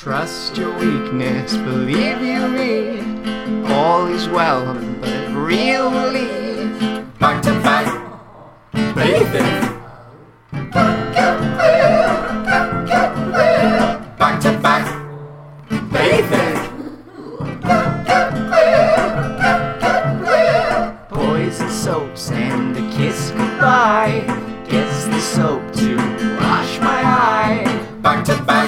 Trust your weakness, believe you me. All is well, but really. Back to back, bathing. Back to back, bathing. Poison soaps and a kiss goodbye. Guess the soap to wash my eye. Back to back,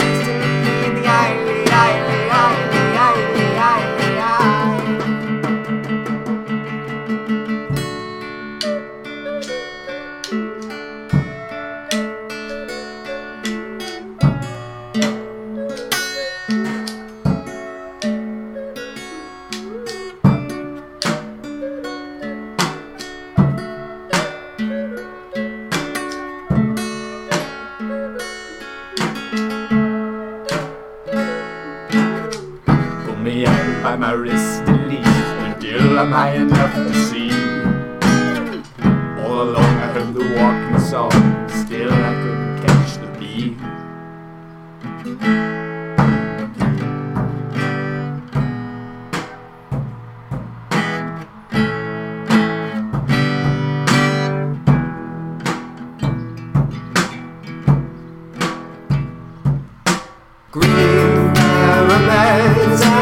by my wrist and leave until I'm high enough to see. All along I heard the walking song, still I couldn't catch the beat. Green caramels